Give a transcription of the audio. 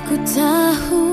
Aku tahu